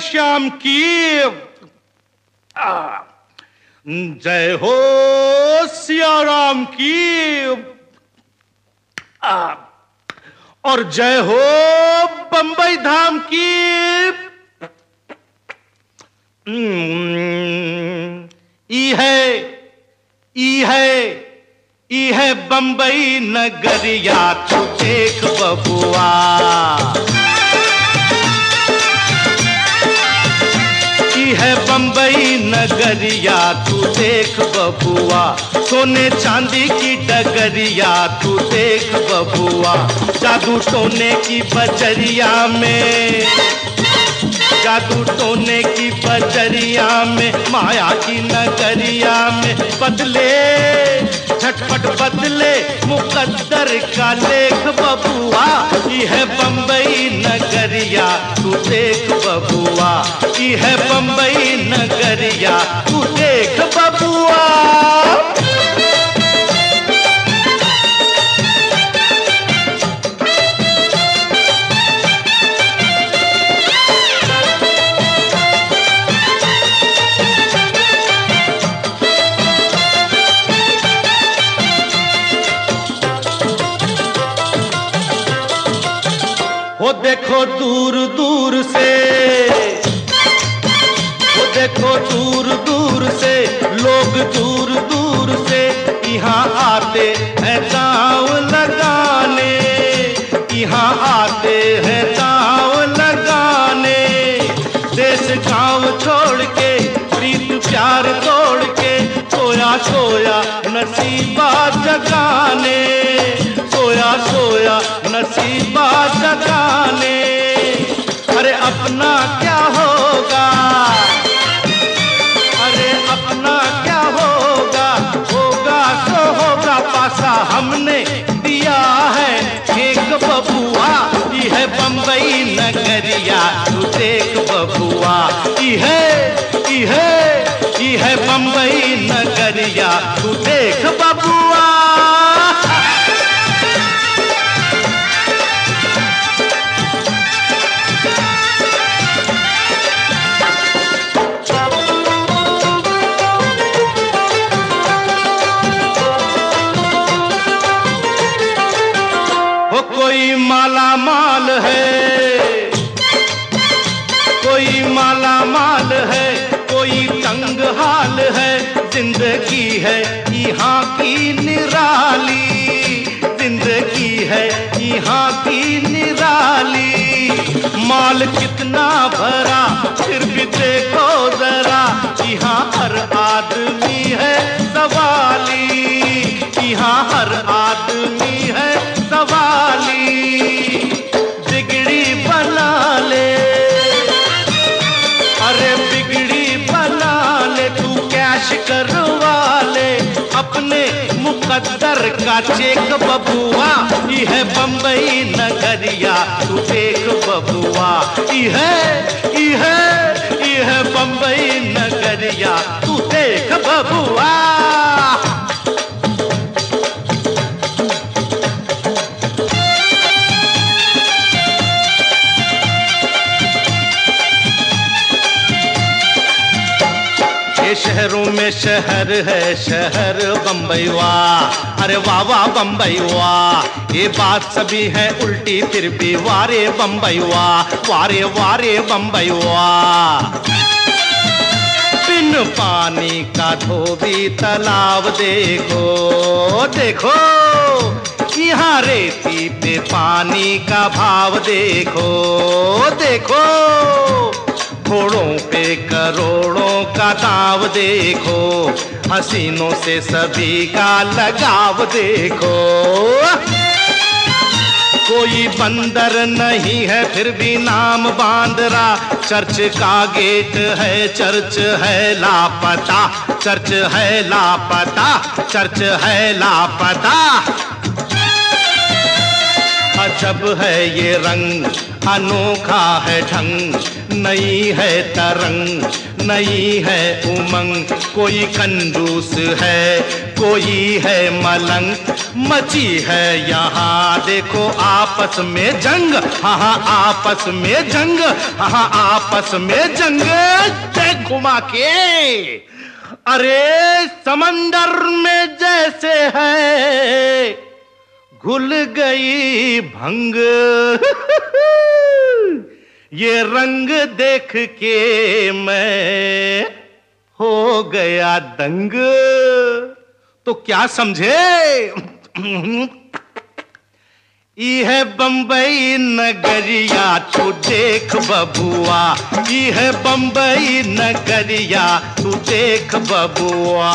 श्याम की। जय हो सिया राम की और जय हो बंबई धाम की। हम्म, ई है ई है ई है बंबई नगरिया देख बबुआ। बंबई नगरिया, तू देख बबुआ। सोने चांदी की डगरिया, तू देख बबुआ। जादू टोने की बजरिया में, जादू टोने की बजरिया में, माया की नगरिया में, बदले झटपट बदले मुकद्दर का लेख बबुआ यह बंबई नगरिया, तू देख बबुआ यह बंबई नगरिया, तू हो देखो दूर दूर से। हो देखो दूर दूर से, लोग दूर दूर से, यहाँ आते हैं दाव लगाने। यहाँ आते हैं दाव लगाने। देश गाँव छोड़ के, प्रीत प्यार तोड़ के, सोया सोया नसीबा जगाने। नसीबा जगाने अरे अपना क्या होगा? अरे अपना क्या होगा? होगा सो होगा, पासा हमने दिया है। एक बबुआ ये है बंबई नगरिया। तू देख बबुआ ये है ये है ये है बंबई नगरिया। तू ज़िंदगी है यहाँ की निराली। ज़िंदगी है यहाँ की निराली। माल कितना भरा, फिर भी देखो जरा। यहाँ हर आदमी मुकद्दर का चेक बबुआ, यह बंबई नगरिया, तू देख बबुआ। ये है ये है ये है बंबई नगरिया, तू देख बबुआ। शहरों में शहर है, शहर बम्बई वाह अरे वाह वाह बम्बई वाह ये बात सभी है उल्टी, फिर भी वारे बम्बई वाह वारे वारे बम्बई वाह बिन पानी का धोबी तालाब देखो देखो। यहाँ रेती पे पानी का भाव देखो देखो। घोड़ों पे करोड़ों का दाव देखो, हसीनों से सभी का लगाव देखो। कोई बंदर नहीं है, फिर भी नाम बांदरा चर्च का गेट है, चर्च है लापता, चर्च है लापता, चर्च है लापता। अजब है ये रंग, अनोखा है ढंग। नई है तरंग नई है उमंग। कोई कंजूस है, कोई है मलंग। मची है यहाँ, देखो आपस में जंग। हाँ आपस में जंग। हाँ हाँ आपस में जंग। देख घुमा के। अरे समंदर में जैसे है, घुल गई भंग। ये रंग देख के मैं हो गया दंग। तो क्या समझे? यह बंबई नगरिया, तू देख बबुआ। यह बंबई नगरिया, तू देख बबुआ।